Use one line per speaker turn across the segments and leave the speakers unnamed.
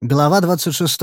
Глава 26.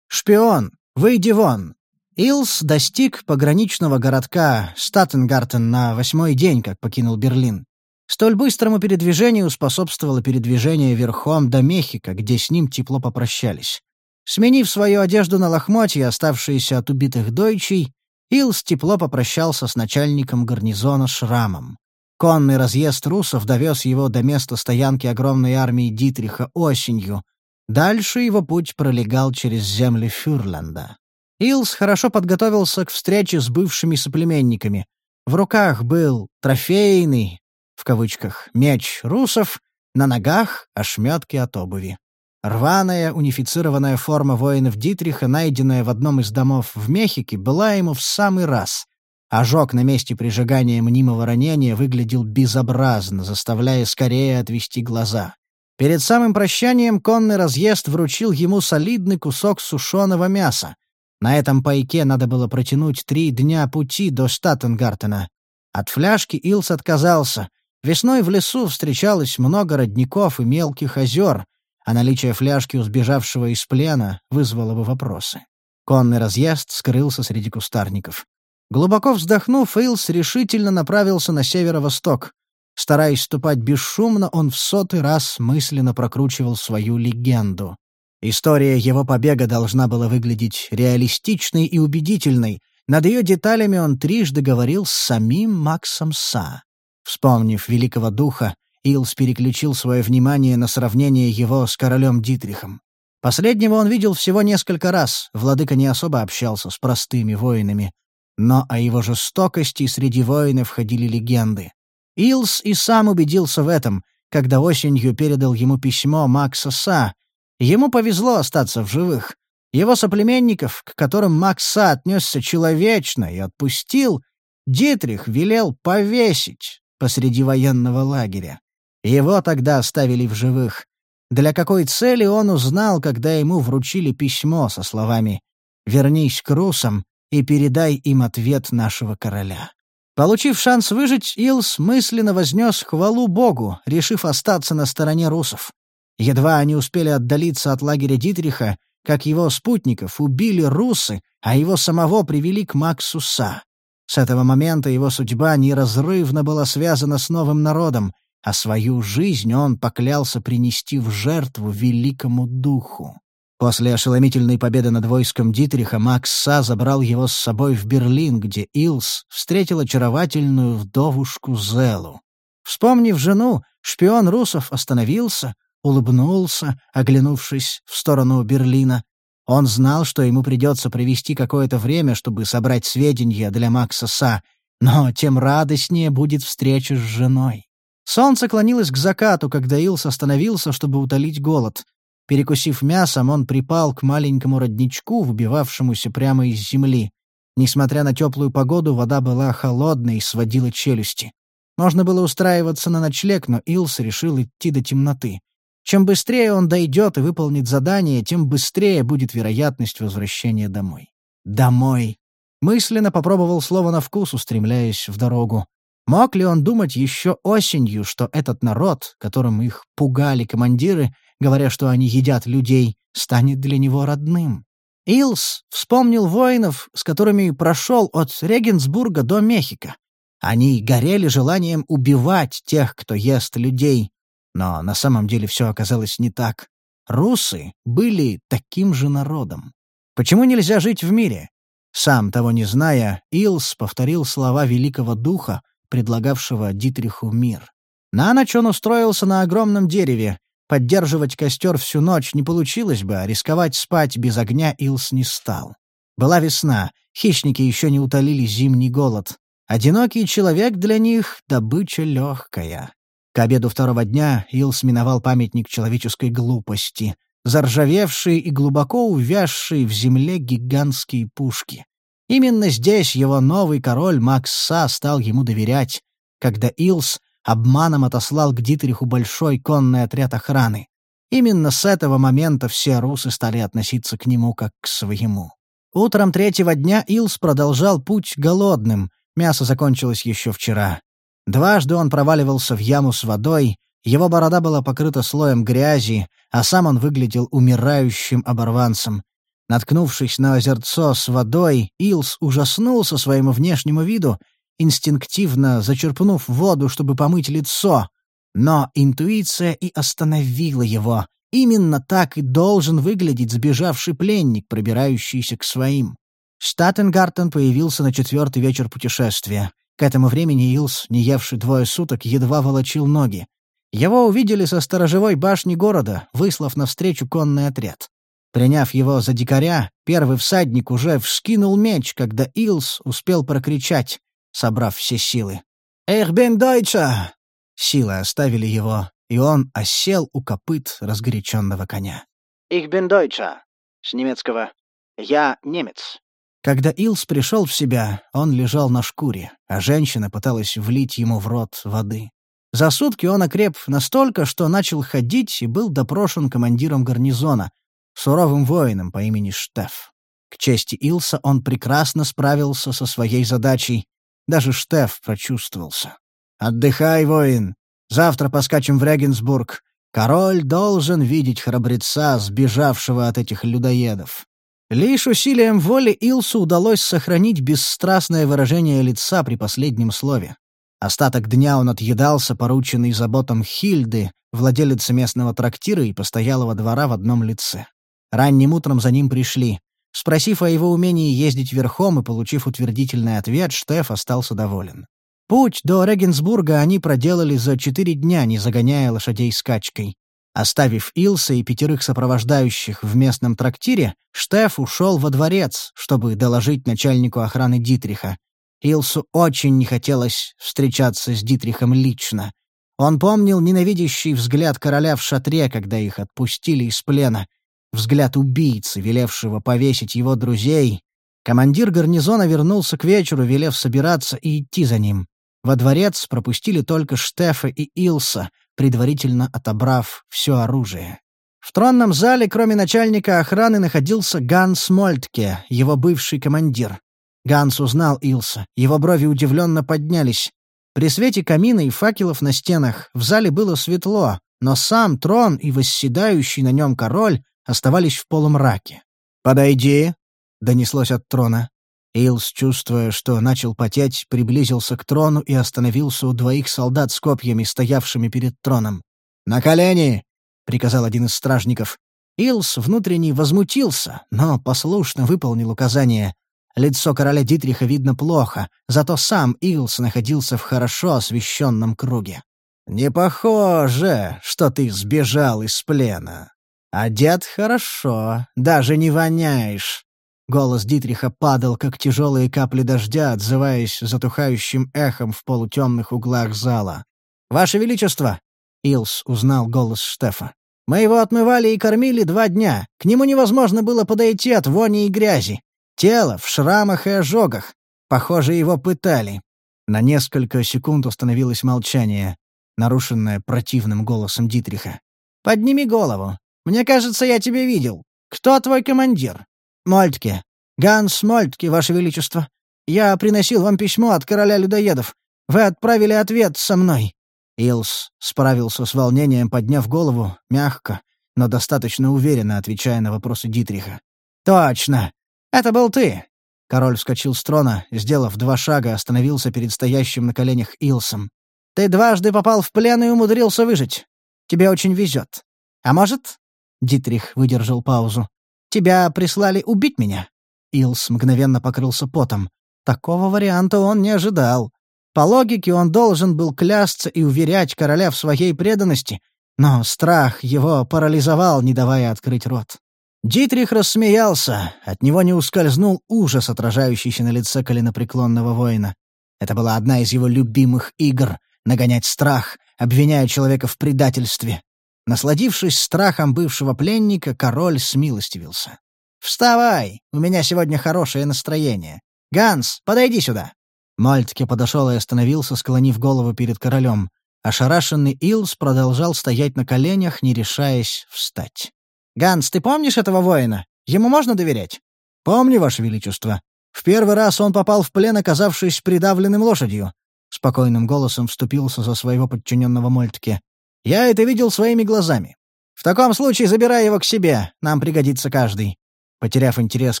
Шпион, выйди вон. Илс достиг пограничного городка Статтенгартен на восьмой день, как покинул Берлин. Столь быстрому передвижению способствовало передвижение верхом до Мехико, где с ним тепло попрощались. Сменив свою одежду на лохмотья, оставшиеся от убитых дойчей, Илс тепло попрощался с начальником гарнизона Шрамом. Конный разъезд русов довез его до места стоянки огромной армии Дитриха осенью. Дальше его путь пролегал через земли Фюрленда. Илс хорошо подготовился к встрече с бывшими соплеменниками. В руках был «трофейный», в кавычках, меч русов, на ногах — ошметки от обуви. Рваная, унифицированная форма воинов Дитриха, найденная в одном из домов в Мехике, была ему в самый раз. Ожог на месте прижигания мнимого ранения выглядел безобразно, заставляя скорее отвести глаза. Перед самым прощанием конный разъезд вручил ему солидный кусок сушеного мяса. На этом пайке надо было протянуть три дня пути до Статтенгартена. От фляжки Илс отказался. Весной в лесу встречалось много родников и мелких озер, а наличие фляжки у сбежавшего из плена вызвало бы вопросы. Конный разъезд скрылся среди кустарников. Глубоко вздохнув, Эйлс решительно направился на северо-восток. Стараясь ступать бесшумно, он в сотый раз мысленно прокручивал свою легенду. История его побега должна была выглядеть реалистичной и убедительной. Над ее деталями он трижды говорил с самим Максом Са. Вспомнив великого духа, Илс переключил свое внимание на сравнение его с королем Дитрихом. Последнего он видел всего несколько раз, владыка не особо общался с простыми воинами. Но о его жестокости среди воинов ходили легенды. Илс и сам убедился в этом, когда осенью передал ему письмо Макса Са. Ему повезло остаться в живых. Его соплеменников, к которым Макс Са отнесся человечно и отпустил, Дитрих велел повесить посреди военного лагеря. Его тогда оставили в живых. Для какой цели он узнал, когда ему вручили письмо со словами «Вернись к русам и передай им ответ нашего короля». Получив шанс выжить, Илс мысленно вознес хвалу Богу, решив остаться на стороне русов. Едва они успели отдалиться от лагеря Дитриха, как его спутников убили русы, а его самого привели к Максу Са. С этого момента его судьба неразрывно была связана с новым народом, а свою жизнь он поклялся принести в жертву великому духу. После ошеломительной победы над войском Дитриха Макс Са забрал его с собой в Берлин, где Илс встретил очаровательную вдовушку Зелу. Вспомнив жену, шпион русов остановился, улыбнулся, оглянувшись в сторону Берлина. Он знал, что ему придется провести какое-то время, чтобы собрать сведения для Макса Са, но тем радостнее будет встреча с женой. Солнце клонилось к закату, когда Илс остановился, чтобы утолить голод. Перекусив мясом, он припал к маленькому родничку, выбивавшемуся прямо из земли. Несмотря на теплую погоду, вода была холодной и сводила челюсти. Можно было устраиваться на ночлег, но Илс решил идти до темноты. Чем быстрее он дойдет и выполнит задание, тем быстрее будет вероятность возвращения домой. «Домой!» Мысленно попробовал слово на вкус, устремляясь в дорогу. Мог ли он думать еще осенью, что этот народ, которым их пугали командиры, говоря, что они едят людей, станет для него родным? Илс вспомнил воинов, с которыми прошел от Регенсбурга до Мехико. Они горели желанием убивать тех, кто ест людей. Но на самом деле все оказалось не так. Русы были таким же народом. Почему нельзя жить в мире? Сам того не зная, Илс повторил слова Великого Духа, предлагавшего Дитриху мир. На ночь он устроился на огромном дереве. Поддерживать костер всю ночь не получилось бы, а рисковать спать без огня Илс не стал. Была весна, хищники еще не утолили зимний голод. Одинокий человек для них — добыча легкая. К обеду второго дня Илс миновал памятник человеческой глупости, заржавевшие и глубоко увязшие в земле гигантские пушки. Именно здесь его новый король Макса стал ему доверять, когда Илс обманом отослал к Дитриху большой конный отряд охраны. Именно с этого момента все русы стали относиться к нему как к своему. Утром третьего дня Илс продолжал путь голодным, мясо закончилось еще вчера. Дважды он проваливался в яму с водой, Его борода была покрыта слоем грязи, а сам он выглядел умирающим оборванцем. Наткнувшись на озерцо с водой, Илс ужаснулся своему внешнему виду, инстинктивно зачерпнув воду, чтобы помыть лицо. Но интуиция и остановила его. Именно так и должен выглядеть сбежавший пленник, пробирающийся к своим. Штаттенгартен появился на четвертый вечер путешествия. К этому времени Илс, не евший двое суток, едва волочил ноги. Его увидели со сторожевой башни города, выслав навстречу конный отряд. Приняв его за дикаря, первый всадник уже вскинул меч, когда Илс успел прокричать, собрав все силы. «Эх, бен Дойча!» Силы оставили его, и он осел у копыт разгоряченного коня. «Их бен Дойча!» С немецкого «Я немец». Когда Илс пришел в себя, он лежал на шкуре, а женщина пыталась влить ему в рот воды. За сутки он окреп настолько, что начал ходить и был допрошен командиром гарнизона, суровым воином по имени Штеф. К чести Илса он прекрасно справился со своей задачей. Даже Штеф прочувствовался. «Отдыхай, воин. Завтра поскачем в Регенсбург. Король должен видеть храбреца, сбежавшего от этих людоедов». Лишь усилием воли Илсу удалось сохранить бесстрастное выражение лица при последнем слове. Остаток дня он отъедался, порученный заботам Хильды, владелицы местного трактира и постоялого двора в одном лице. Ранним утром за ним пришли. Спросив о его умении ездить верхом и получив утвердительный ответ, Штеф остался доволен. Путь до Регенсбурга они проделали за четыре дня, не загоняя лошадей скачкой. Оставив Илса и пятерых сопровождающих в местном трактире, Штеф ушел во дворец, чтобы доложить начальнику охраны Дитриха. Илсу очень не хотелось встречаться с Дитрихом лично. Он помнил ненавидящий взгляд короля в шатре, когда их отпустили из плена, взгляд убийцы, велевшего повесить его друзей. Командир гарнизона вернулся к вечеру, велев собираться и идти за ним. Во дворец пропустили только Штефа и Илса, предварительно отобрав все оружие. В тронном зале, кроме начальника охраны, находился Ганс Мольтке, его бывший командир. Ганс узнал Илса, его брови удивленно поднялись. При свете камина и факелов на стенах в зале было светло, но сам трон и восседающий на нем король оставались в полумраке. «Подойди», — донеслось от трона. Илс, чувствуя, что начал потеть, приблизился к трону и остановился у двоих солдат с копьями, стоявшими перед троном. «На колени!» — приказал один из стражников. Илс внутренне возмутился, но послушно выполнил указание. Лицо короля Дитриха видно плохо, зато сам Илс находился в хорошо освещенном круге. «Не похоже, что ты сбежал из плена», «Одет хорошо, даже не воняешь». Голос Дитриха падал, как тяжелые капли дождя, отзываясь затухающим эхом в полутемных углах зала. «Ваше Величество!» — Илс узнал голос Штефа. «Мы его отмывали и кормили два дня. К нему невозможно было подойти от вони и грязи. Тело в шрамах и ожогах. Похоже, его пытали». На несколько секунд установилось молчание, нарушенное противным голосом Дитриха. «Подними голову. Мне кажется, я тебя видел. Кто твой командир?» «Мольтке. Ганс Мольтке, Ваше Величество. Я приносил вам письмо от короля людоедов. Вы отправили ответ со мной». Илс справился с волнением, подняв голову, мягко, но достаточно уверенно отвечая на вопросы Дитриха. «Точно! Это был ты!» Король вскочил с трона, сделав два шага, остановился перед стоящим на коленях Илсом. «Ты дважды попал в плен и умудрился выжить. Тебе очень везет. А может, Дитрих выдержал паузу. «Тебя прислали убить меня?» Илс мгновенно покрылся потом. Такого варианта он не ожидал. По логике он должен был клясться и уверять короля в своей преданности, но страх его парализовал, не давая открыть рот. Дитрих рассмеялся, от него не ускользнул ужас, отражающийся на лице коленопреклонного воина. Это была одна из его любимых игр — нагонять страх, обвиняя человека в предательстве. Насладившись страхом бывшего пленника, король смилостивился. «Вставай! У меня сегодня хорошее настроение. Ганс, подойди сюда!» Мальтке подошел и остановился, склонив голову перед королем. Ошарашенный Илс продолжал стоять на коленях, не решаясь встать. «Ганс, ты помнишь этого воина? Ему можно доверять?» «Помню, Ваше Величество. В первый раз он попал в плен, оказавшись придавленным лошадью». Спокойным голосом вступился за своего подчиненного Мольтке. Я это видел своими глазами. В таком случае забирай его к себе, нам пригодится каждый». Потеряв интерес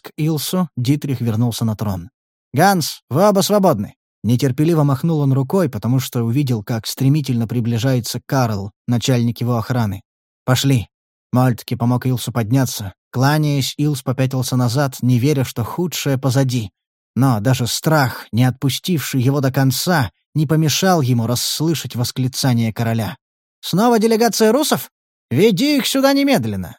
к Илсу, Дитрих вернулся на трон. «Ганс, вы оба свободны». Нетерпеливо махнул он рукой, потому что увидел, как стремительно приближается Карл, начальник его охраны. «Пошли». Мальтки помог Илсу подняться. Кланяясь, Илс попятился назад, не веря, что худшее позади. Но даже страх, не отпустивший его до конца, не помешал ему расслышать восклицание короля. «Снова делегация русов? Веди их сюда немедленно!»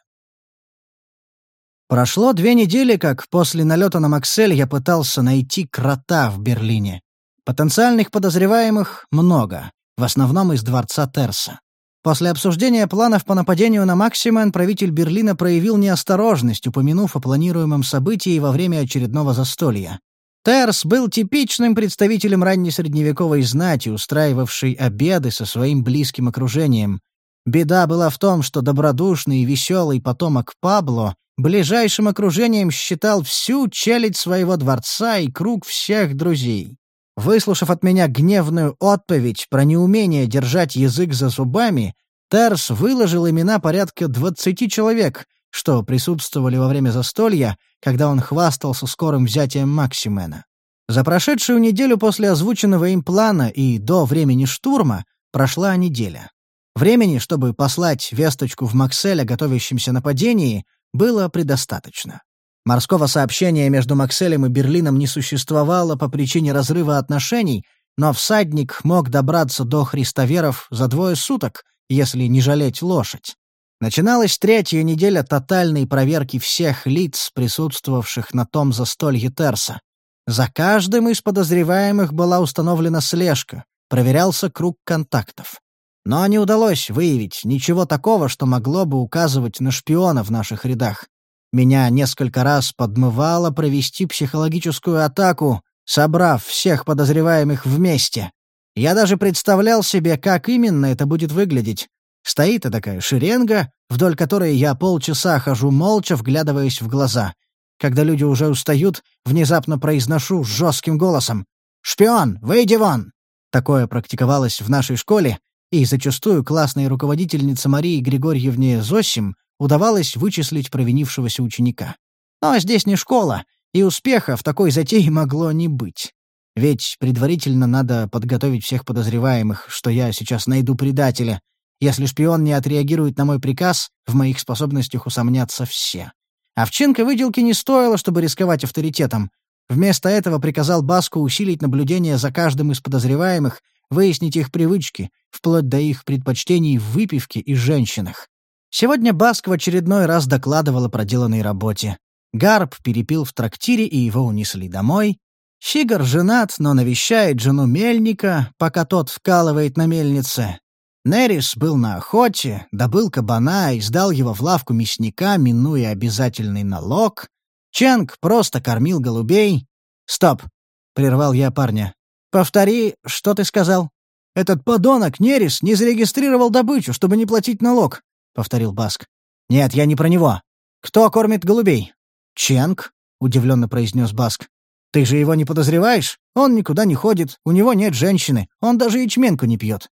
Прошло две недели, как после налета на Максель я пытался найти крота в Берлине. Потенциальных подозреваемых много, в основном из дворца Терса. После обсуждения планов по нападению на Максимен правитель Берлина проявил неосторожность, упомянув о планируемом событии во время очередного застолья. Терс был типичным представителем раннесредневековой знати, устраивавшей обеды со своим близким окружением. Беда была в том, что добродушный и веселый потомок Пабло ближайшим окружением считал всю челядь своего дворца и круг всех друзей. Выслушав от меня гневную отповедь про неумение держать язык за зубами, Терс выложил имена порядка двадцати человек, что присутствовали во время застолья, когда он хвастался скорым взятием Максимена. За прошедшую неделю после озвученного им плана и до времени штурма прошла неделя. Времени, чтобы послать весточку в Максель о готовящемся нападении, было предостаточно. Морского сообщения между Макселем и Берлином не существовало по причине разрыва отношений, но всадник мог добраться до христоверов за двое суток, если не жалеть лошадь. Начиналась третья неделя тотальной проверки всех лиц, присутствовавших на том застолье Терса. За каждым из подозреваемых была установлена слежка, проверялся круг контактов. Но не удалось выявить ничего такого, что могло бы указывать на шпиона в наших рядах. Меня несколько раз подмывало провести психологическую атаку, собрав всех подозреваемых вместе. Я даже представлял себе, как именно это будет выглядеть. Стоит такая шеренга, вдоль которой я полчаса хожу молча, вглядываясь в глаза. Когда люди уже устают, внезапно произношу жестким голосом «Шпион, выйди вон!» Такое практиковалось в нашей школе, и зачастую классной руководительнице Марии Григорьевне Зосим удавалось вычислить провинившегося ученика. Но здесь не школа, и успеха в такой затее могло не быть. Ведь предварительно надо подготовить всех подозреваемых, что я сейчас найду предателя. Если шпион не отреагирует на мой приказ, в моих способностях усомнятся все. Овчинка выделки не стоило, чтобы рисковать авторитетом. Вместо этого приказал Баску усилить наблюдение за каждым из подозреваемых, выяснить их привычки, вплоть до их предпочтений в выпивке и женщинах. Сегодня Баск в очередной раз докладывал о проделанной работе. Гарб перепил в трактире, и его унесли домой. Щигар женат, но навещает жену мельника, пока тот вкалывает на мельнице. Нерис был на охоте, добыл кабана и сдал его в лавку мясника, минуя обязательный налог. Ченг просто кормил голубей. «Стоп!» — прервал я парня. «Повтори, что ты сказал?» «Этот подонок, Нерис, не зарегистрировал добычу, чтобы не платить налог повторил Баск. «Нет, я не про него. Кто кормит голубей?» «Ченг», — удивленно произнес Баск. «Ты же его не подозреваешь? Он никуда не ходит, у него нет женщины, он даже ячменку не пьет».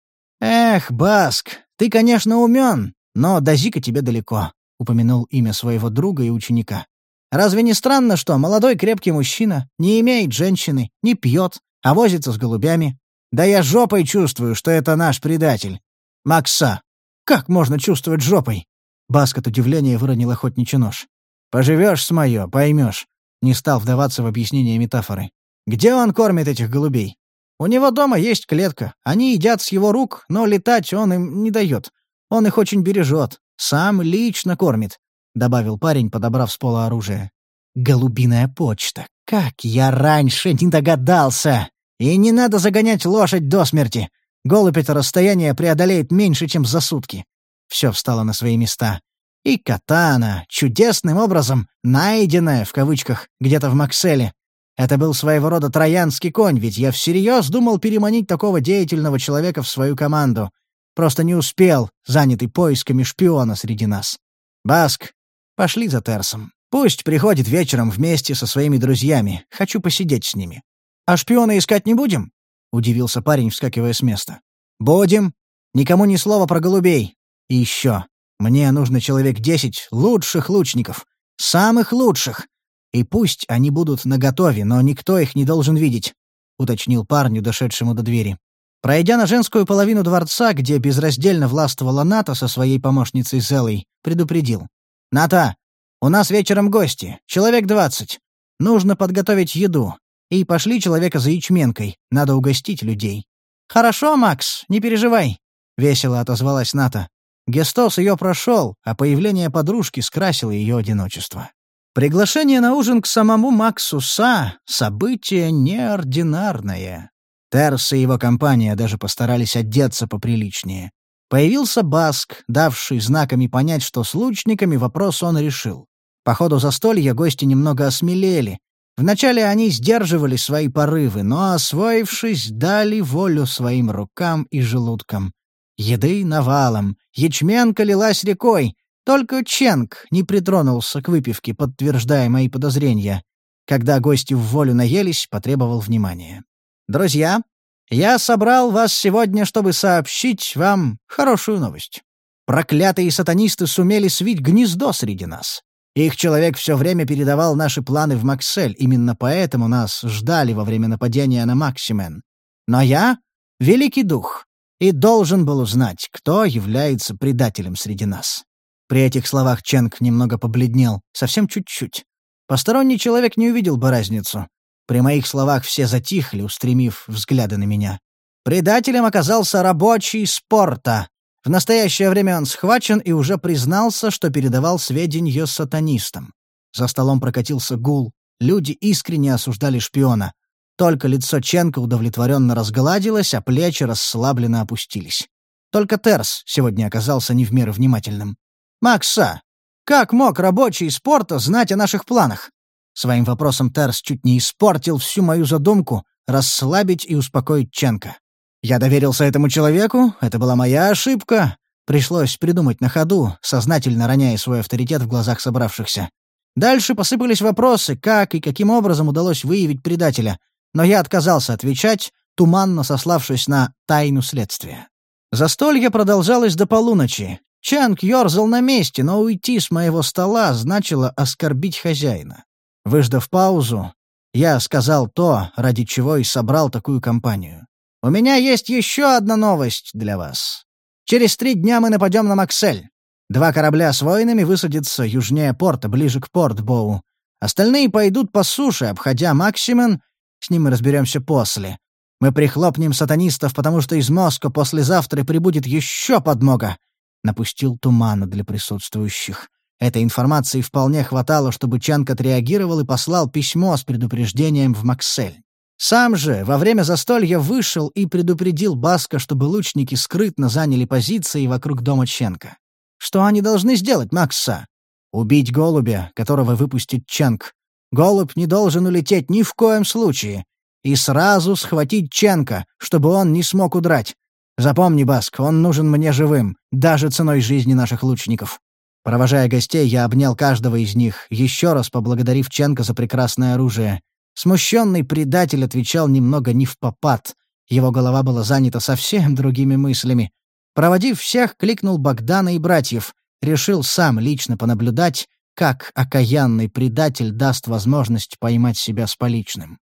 «Эх, Баск, ты, конечно, умен, но до Зика тебе далеко», — упомянул имя своего друга и ученика. «Разве не странно, что молодой крепкий мужчина не имеет женщины, не пьет, а возится с голубями? Да я жопой чувствую, что это наш предатель. Макса, как можно чувствовать жопой?» Баск от удивления выронил охотничий нож. «Поживешь с моё, поймешь. Не стал вдаваться в объяснение метафоры. «Где он кормит этих голубей?» «У него дома есть клетка. Они едят с его рук, но летать он им не дает. Он их очень бережет. Сам лично кормит», — добавил парень, подобрав с пола оружие. «Голубиная почта. Как я раньше не догадался! И не надо загонять лошадь до смерти. Голубь это расстояние преодолеет меньше, чем за сутки. Все встало на свои места. И катана, чудесным образом, найденная, в кавычках, где-то в Макселе. Это был своего рода троянский конь, ведь я всерьез думал переманить такого деятельного человека в свою команду. Просто не успел, занятый поисками шпиона среди нас. Баск, пошли за Терсом. Пусть приходит вечером вместе со своими друзьями. Хочу посидеть с ними. А шпиона искать не будем? — удивился парень, вскакивая с места. «Будем. Никому ни слова про голубей. И еще. Мне нужно человек десять лучших лучников. Самых лучших. И пусть они будут наготове, но никто их не должен видеть», — уточнил парню, дошедшему до двери. Пройдя на женскую половину дворца, где безраздельно властвовала Ната со своей помощницей Зелой, предупредил. «Ната, у нас вечером гости, человек двадцать. Нужно подготовить еду. И пошли человека за ячменкой, надо угостить людей». «Хорошо, Макс, не переживай», — весело отозвалась Ната. Гестос ее прошел, а появление подружки скрасило ее одиночество. Приглашение на ужин к самому Максу Са — событие неординарное. Терс и его компания даже постарались одеться поприличнее. Появился Баск, давший знаками понять, что с лучниками вопрос он решил. По ходу застолья гости немного осмелели. Вначале они сдерживали свои порывы, но, освоившись, дали волю своим рукам и желудкам. Еды навалом, ячменка лилась рекой. Только Ченг не притронулся к выпивке, подтверждая мои подозрения. Когда гости в волю наелись, потребовал внимания. «Друзья, я собрал вас сегодня, чтобы сообщить вам хорошую новость. Проклятые сатанисты сумели свить гнездо среди нас. Их человек все время передавал наши планы в Максель, именно поэтому нас ждали во время нападения на Максимен. Но я — великий дух, и должен был узнать, кто является предателем среди нас. При этих словах Ченг немного побледнел, совсем чуть-чуть. Посторонний человек не увидел бы разницу. При моих словах все затихли, устремив взгляды на меня. Предателем оказался рабочий спорта. В настоящее время он схвачен и уже признался, что передавал сведения сатанистам. За столом прокатился гул. Люди искренне осуждали шпиона. Только лицо Ченка удовлетворенно разгладилось, а плечи расслабленно опустились. Только Терс сегодня оказался не в меру внимательным. «Макса, как мог рабочий спорта знать о наших планах?» Своим вопросом Терс чуть не испортил всю мою задумку расслабить и успокоить Ченка. Я доверился этому человеку, это была моя ошибка. Пришлось придумать на ходу, сознательно роняя свой авторитет в глазах собравшихся. Дальше посыпались вопросы, как и каким образом удалось выявить предателя, но я отказался отвечать, туманно сославшись на тайну следствия. Застолье продолжалось до полуночи. Чанг ёрзал на месте, но уйти с моего стола значило оскорбить хозяина. Выждав паузу, я сказал то, ради чего и собрал такую компанию. «У меня есть еще одна новость для вас. Через три дня мы нападем на Максель. Два корабля с воинами высадятся южнее порта, ближе к Портбоу. Остальные пойдут по суше, обходя Максимен с ним мы разберемся после. Мы прихлопнем сатанистов, потому что из Москвы послезавтра прибудет еще подмога. Напустил тумана для присутствующих. Этой информации вполне хватало, чтобы Чанг отреагировал и послал письмо с предупреждением в Максель. Сам же во время застолья вышел и предупредил Баска, чтобы лучники скрытно заняли позиции вокруг дома Ченка. Что они должны сделать, Макса? Убить голубя, которого выпустит Чанг. Голубь не должен улететь ни в коем случае. И сразу схватить Ченка, чтобы он не смог удрать. Запомни, Баск, он нужен мне живым, даже ценой жизни наших лучников. Провожая гостей, я обнял каждого из них, еще раз поблагодарив Ченка за прекрасное оружие. Смущенный предатель отвечал немного не в попад. Его голова была занята совсем другими мыслями. Проводив всех, кликнул Богдана и братьев. Решил сам лично понаблюдать, как окаянный предатель даст возможность поймать себя с поличным.